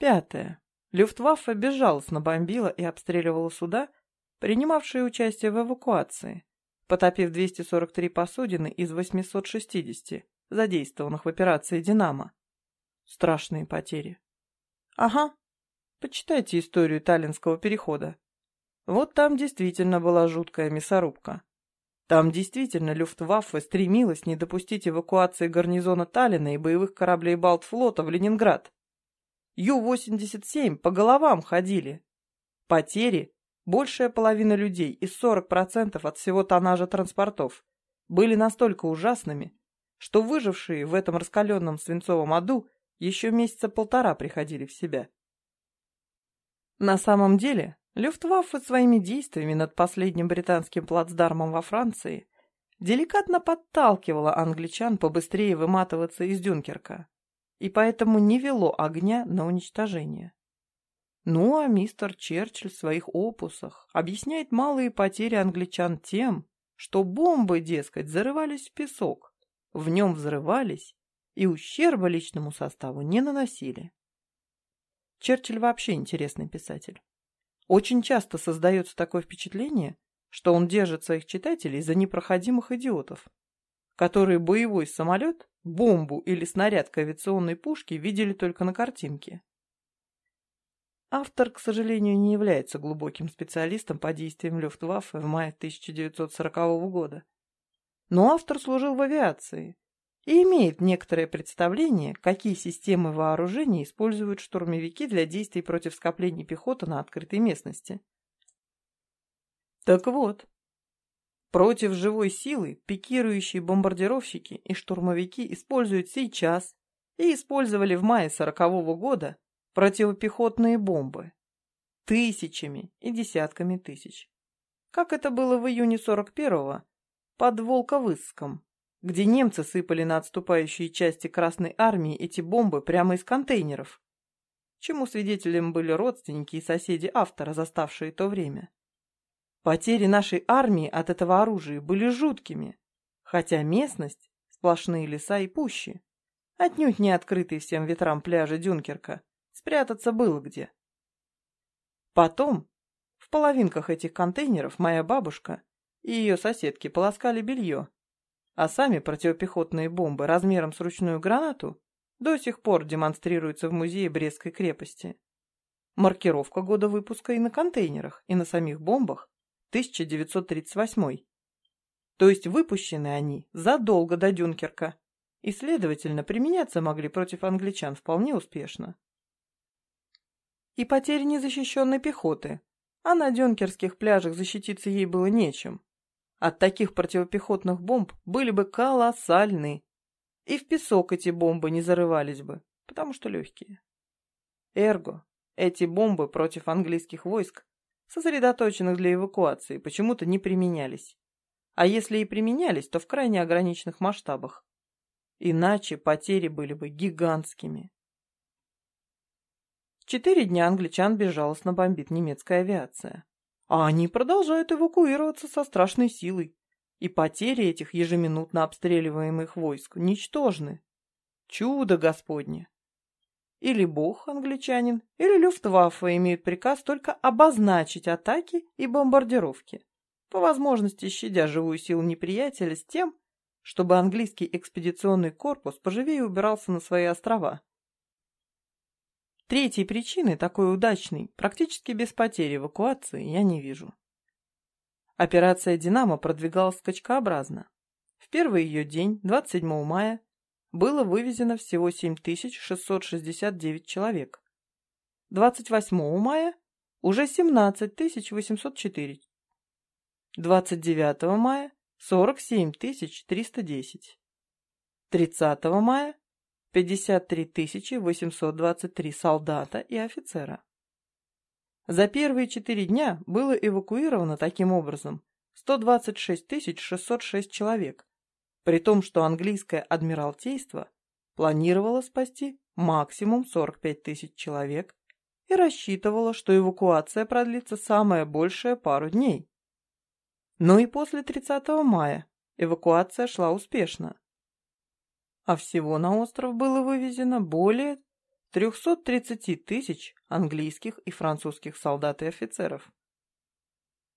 Пятое. Люфтваффе безжалостно бомбила и обстреливала суда, принимавшие участие в эвакуации, потопив 243 посудины из 860, задействованных в операции «Динамо». Страшные потери. Ага, почитайте историю Таллинского перехода. Вот там действительно была жуткая мясорубка. Там действительно Люфтваффе стремилась не допустить эвакуации гарнизона Таллина и боевых кораблей Балтфлота в Ленинград. Ю-87 по головам ходили. Потери, большая половина людей и 40% от всего тоннажа транспортов, были настолько ужасными, что выжившие в этом раскаленном свинцовом аду еще месяца полтора приходили в себя. На самом деле, Люфтваффе своими действиями над последним британским плацдармом во Франции деликатно подталкивала англичан побыстрее выматываться из Дюнкерка, и поэтому не вело огня на уничтожение. Ну а мистер Черчилль в своих опусах объясняет малые потери англичан тем, что бомбы, дескать, зарывались в песок, в нем взрывались и ущерба личному составу не наносили. Черчилль вообще интересный писатель. Очень часто создается такое впечатление, что он держит своих читателей за непроходимых идиотов, которые боевой самолет, бомбу или снаряд к авиационной пушке видели только на картинке. Автор, к сожалению, не является глубоким специалистом по действиям Люфтваффе в мае 1940 года. Но автор служил в авиации и имеет некоторое представление, какие системы вооружения используют штурмовики для действий против скоплений пехоты на открытой местности. Так вот, против живой силы пикирующие бомбардировщики и штурмовики используют сейчас и использовали в мае сорокового года противопехотные бомбы. Тысячами и десятками тысяч. Как это было в июне 41-го под Волковыском, где немцы сыпали на отступающие части Красной Армии эти бомбы прямо из контейнеров, чему свидетелем были родственники и соседи автора, заставшие то время. Потери нашей армии от этого оружия были жуткими, хотя местность, сплошные леса и пущи, отнюдь не открытые всем ветрам пляжа Дюнкерка, спрятаться было где. Потом, в половинках этих контейнеров моя бабушка и ее соседки полоскали белье, а сами противопехотные бомбы размером с ручную гранату до сих пор демонстрируются в музее Брестской крепости. Маркировка года выпуска и на контейнерах, и на самих бомбах 1938. То есть выпущены они задолго до Дюнкерка, и, следовательно, применяться могли против англичан вполне успешно. И потери незащищенной пехоты, а на дюнкерских пляжах защититься ей было нечем. От таких противопехотных бомб были бы колоссальны. И в песок эти бомбы не зарывались бы, потому что легкие. Эрго, эти бомбы против английских войск, сосредоточенных для эвакуации, почему-то не применялись. А если и применялись, то в крайне ограниченных масштабах. Иначе потери были бы гигантскими. Четыре дня англичан безжалостно бомбит немецкая авиация. А они продолжают эвакуироваться со страшной силой. И потери этих ежеминутно обстреливаемых войск ничтожны. Чудо Господне! Или бог англичанин, или Люфтваффе имеют приказ только обозначить атаки и бомбардировки, по возможности щадя живую силу неприятеля с тем, чтобы английский экспедиционный корпус поживее убирался на свои острова. Третьей причины, такой удачной, практически без потери эвакуации, я не вижу. Операция «Динамо» продвигалась скачкообразно. В первый ее день, 27 мая, было вывезено всего 7669 человек. 28 мая уже 17804. 29 мая 47310. 30 мая 53 823 солдата и офицера. За первые четыре дня было эвакуировано таким образом 126 606 человек, при том, что английское адмиралтейство планировало спасти максимум 45 тысяч человек и рассчитывало, что эвакуация продлится самое большее пару дней. Но и после 30 мая эвакуация шла успешно а всего на остров было вывезено более 330 тысяч английских и французских солдат и офицеров.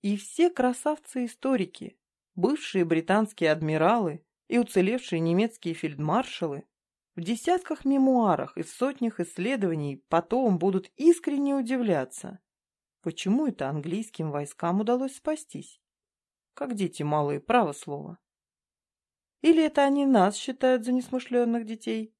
И все красавцы-историки, бывшие британские адмиралы и уцелевшие немецкие фельдмаршалы в десятках мемуарах и в сотнях исследований потом будут искренне удивляться, почему это английским войскам удалось спастись. Как дети малые, право слово. Или это они нас считают за несмышленных детей?